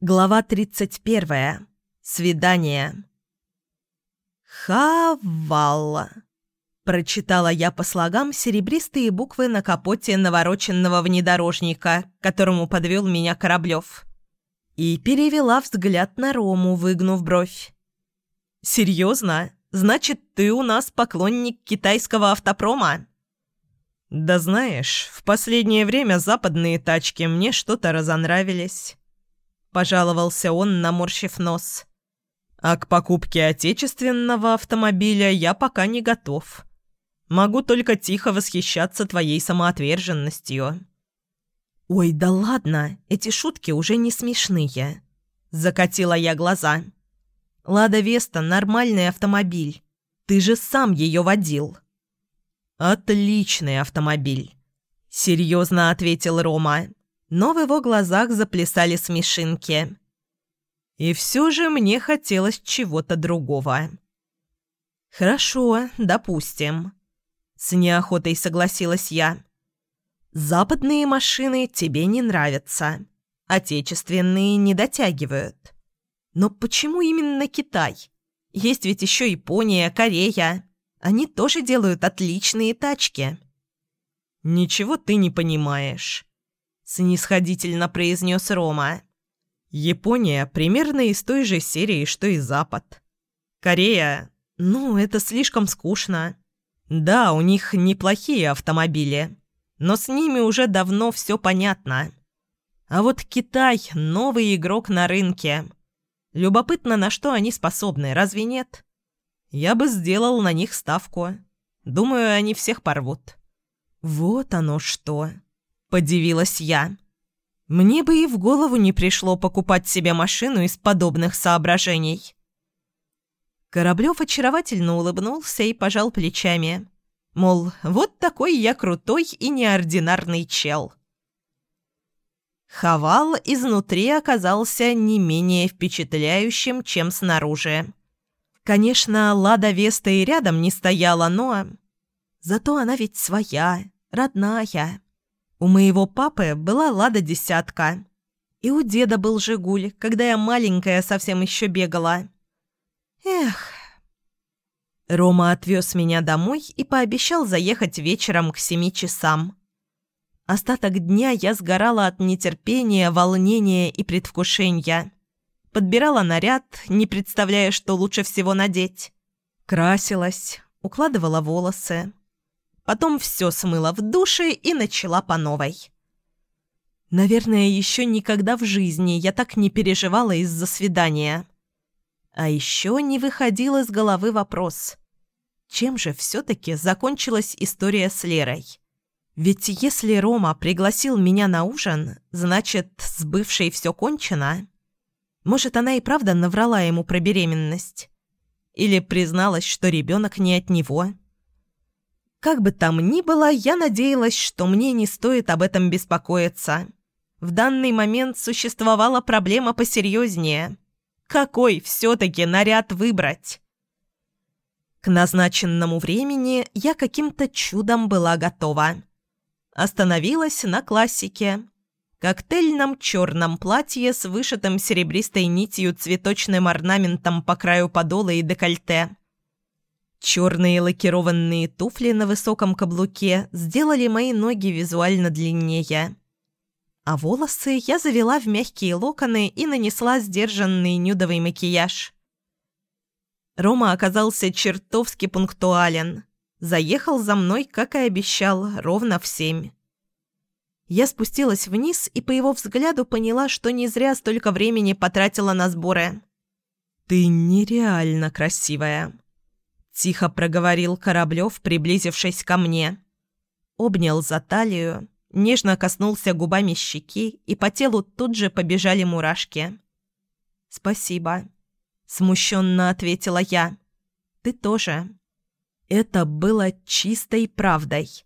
Глава 31. Свидание. «Хавалла», – прочитала я по слогам серебристые буквы на капоте навороченного внедорожника, которому подвел меня Кораблев. И перевела взгляд на Рому, выгнув бровь. «Серьезно? Значит, ты у нас поклонник китайского автопрома?» «Да знаешь, в последнее время западные тачки мне что-то разонравились». – пожаловался он, наморщив нос. «А к покупке отечественного автомобиля я пока не готов. Могу только тихо восхищаться твоей самоотверженностью». «Ой, да ладно, эти шутки уже не смешные», – закатила я глаза. «Лада Веста – нормальный автомобиль. Ты же сам ее водил». «Отличный автомобиль», – серьезно ответил Рома но в его глазах заплясали смешинки. И все же мне хотелось чего-то другого. «Хорошо, допустим», — с неохотой согласилась я. «Западные машины тебе не нравятся, отечественные не дотягивают. Но почему именно Китай? Есть ведь еще Япония, Корея. Они тоже делают отличные тачки». «Ничего ты не понимаешь» снисходительно произнес Рома. Япония примерно из той же серии, что и Запад. Корея... Ну, это слишком скучно. Да, у них неплохие автомобили, но с ними уже давно все понятно. А вот Китай – новый игрок на рынке. Любопытно, на что они способны, разве нет? Я бы сделал на них ставку. Думаю, они всех порвут. Вот оно что. – подивилась я. «Мне бы и в голову не пришло покупать себе машину из подобных соображений». Кораблев очаровательно улыбнулся и пожал плечами. Мол, вот такой я крутой и неординарный чел. Хавал изнутри оказался не менее впечатляющим, чем снаружи. Конечно, Лада Веста и рядом не стояла, но... Зато она ведь своя, родная. У моего папы была «Лада десятка». И у деда был «Жигуль», когда я маленькая совсем еще бегала. Эх. Рома отвез меня домой и пообещал заехать вечером к семи часам. Остаток дня я сгорала от нетерпения, волнения и предвкушения. Подбирала наряд, не представляя, что лучше всего надеть. Красилась, укладывала волосы. Потом все смыла в душе и начала по новой. Наверное, еще никогда в жизни я так не переживала из-за свидания. А еще не выходил из головы вопрос. Чем же все-таки закончилась история с Лерой? Ведь если Рома пригласил меня на ужин, значит, с бывшей все кончено. Может, она и правда наврала ему про беременность? Или призналась, что ребенок не от него?» Как бы там ни было, я надеялась, что мне не стоит об этом беспокоиться. В данный момент существовала проблема посерьезнее. Какой все-таки наряд выбрать? К назначенному времени я каким-то чудом была готова. Остановилась на классике. Коктейльном черном платье с вышитым серебристой нитью цветочным орнаментом по краю подола и декольте – Черные лакированные туфли на высоком каблуке сделали мои ноги визуально длиннее. А волосы я завела в мягкие локоны и нанесла сдержанный нюдовый макияж. Рома оказался чертовски пунктуален. Заехал за мной, как и обещал, ровно в семь. Я спустилась вниз и по его взгляду поняла, что не зря столько времени потратила на сборы. «Ты нереально красивая», Тихо проговорил Кораблев, приблизившись ко мне. Обнял за талию, нежно коснулся губами щеки, и по телу тут же побежали мурашки. «Спасибо», — смущенно ответила я. «Ты тоже». Это было чистой правдой.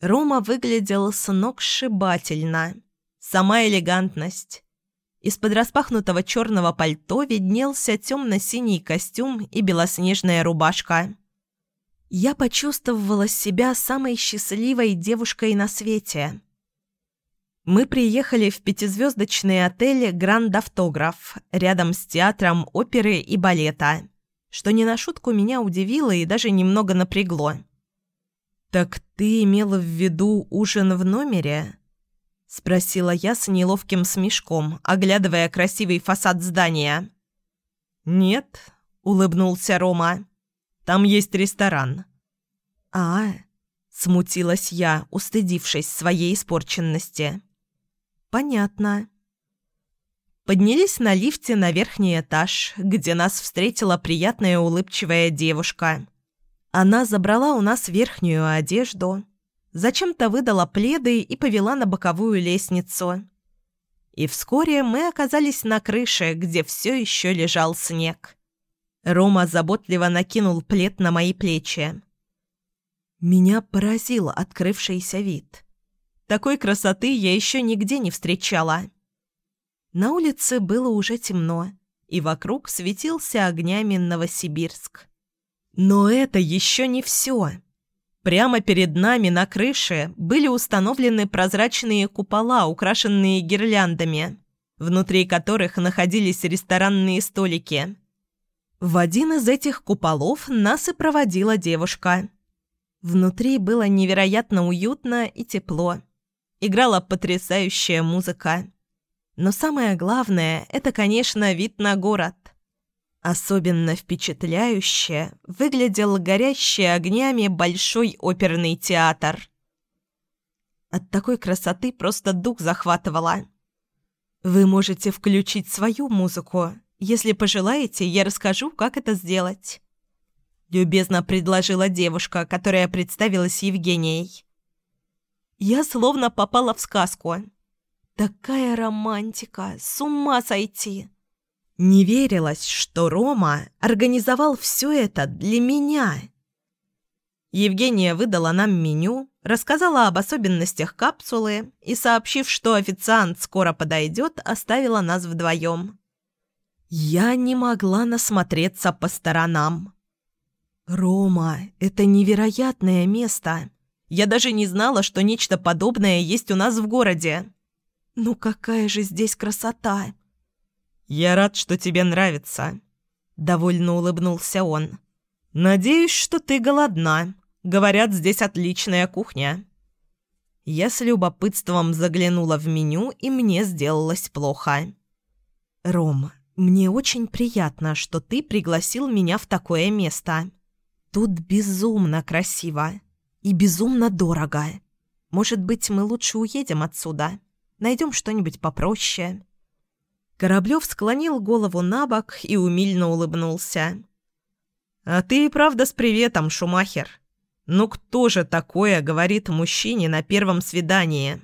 Рома выглядел с ног сшибательно. Сама элегантность, из-под распахнутого черного пальто виднелся темно-синий костюм и белоснежная рубашка. Я почувствовала себя самой счастливой девушкой на свете. Мы приехали в пятизвездочный отель «Гранд Автограф» рядом с театром оперы и балета, что не на шутку меня удивило и даже немного напрягло. «Так ты имела в виду ужин в номере?» — спросила я с неловким смешком, оглядывая красивый фасад здания. «Нет», — улыбнулся Рома. «Там есть ресторан». «А, смутилась я, устыдившись своей испорченности. «Понятно». Поднялись на лифте на верхний этаж, где нас встретила приятная улыбчивая девушка. Она забрала у нас верхнюю одежду, зачем-то выдала пледы и повела на боковую лестницу. И вскоре мы оказались на крыше, где все еще лежал снег. Рома заботливо накинул плед на мои плечи. Меня поразил открывшийся вид. Такой красоты я еще нигде не встречала. На улице было уже темно, и вокруг светился огнями Новосибирск. Но это еще не все. Прямо перед нами на крыше были установлены прозрачные купола, украшенные гирляндами, внутри которых находились ресторанные столики. В один из этих куполов нас и проводила девушка. Внутри было невероятно уютно и тепло. Играла потрясающая музыка. Но самое главное – это, конечно, вид на город. Особенно впечатляюще выглядел горящий огнями большой оперный театр. От такой красоты просто дух захватывало. Вы можете включить свою музыку. Если пожелаете, я расскажу, как это сделать. Любезно предложила девушка, которая представилась Евгенией. Я словно попала в сказку. Такая романтика, с ума сойти. Не верилось, что Рома организовал все это для меня. Евгения выдала нам меню, рассказала об особенностях капсулы и, сообщив, что официант скоро подойдет, оставила нас вдвоем. Я не могла насмотреться по сторонам. «Рома, это невероятное место. Я даже не знала, что нечто подобное есть у нас в городе. Ну какая же здесь красота!» «Я рад, что тебе нравится», — довольно улыбнулся он. «Надеюсь, что ты голодна. Говорят, здесь отличная кухня». Я с любопытством заглянула в меню, и мне сделалось плохо. «Ром, мне очень приятно, что ты пригласил меня в такое место. Тут безумно красиво и безумно дорого. Может быть, мы лучше уедем отсюда?» Найдем что-нибудь попроще». Кораблев склонил голову на бок и умильно улыбнулся. «А ты и правда с приветом, Шумахер. Ну кто же такое говорит мужчине на первом свидании?»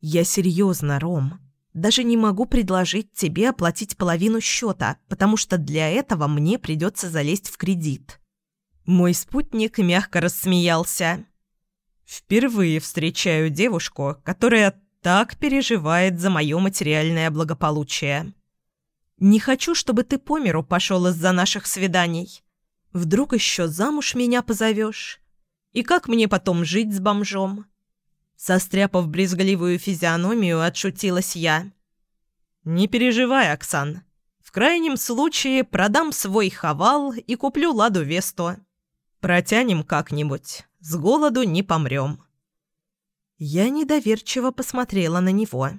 «Я серьезно, Ром. Даже не могу предложить тебе оплатить половину счета, потому что для этого мне придется залезть в кредит». Мой спутник мягко рассмеялся. «Впервые встречаю девушку, которая так переживает за мое материальное благополучие. Не хочу, чтобы ты по миру пошел из-за наших свиданий. Вдруг еще замуж меня позовешь? И как мне потом жить с бомжом?» Состряпав брезгливую физиономию, отшутилась я. «Не переживай, Оксан. В крайнем случае продам свой хавал и куплю ладу Весту. Протянем как-нибудь. С голоду не помрем». Я недоверчиво посмотрела на него.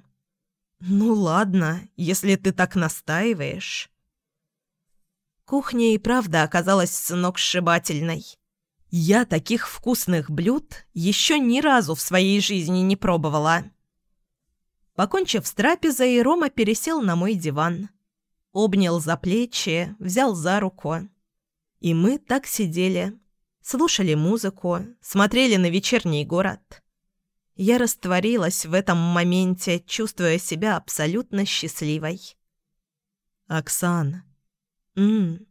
«Ну ладно, если ты так настаиваешь». Кухня и правда оказалась сногсшибательной. Я таких вкусных блюд еще ни разу в своей жизни не пробовала. Покончив с трапезой, Рома пересел на мой диван. Обнял за плечи, взял за руку. И мы так сидели, слушали музыку, смотрели на вечерний город. Я растворилась в этом моменте, чувствуя себя абсолютно счастливой. «Оксан, м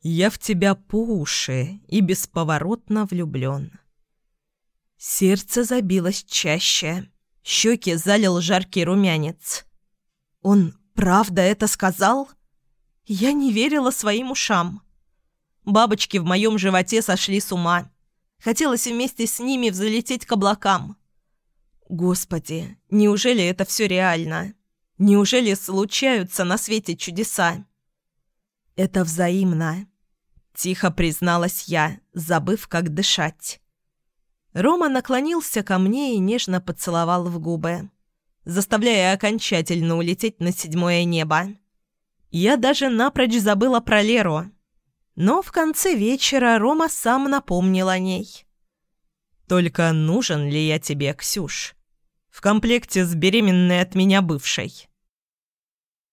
я в тебя по уши и бесповоротно влюблен». Сердце забилось чаще, щеки залил жаркий румянец. «Он правда это сказал?» Я не верила своим ушам. Бабочки в моем животе сошли с ума. Хотелось вместе с ними взлететь к облакам. Господи, неужели это все реально? Неужели случаются на свете чудеса? Это взаимно. Тихо призналась я, забыв, как дышать. Рома наклонился ко мне и нежно поцеловал в губы, заставляя окончательно улететь на седьмое небо. Я даже напрочь забыла про Леру. Но в конце вечера Рома сам напомнил о ней. «Только нужен ли я тебе, Ксюш? В комплекте с беременной от меня бывшей».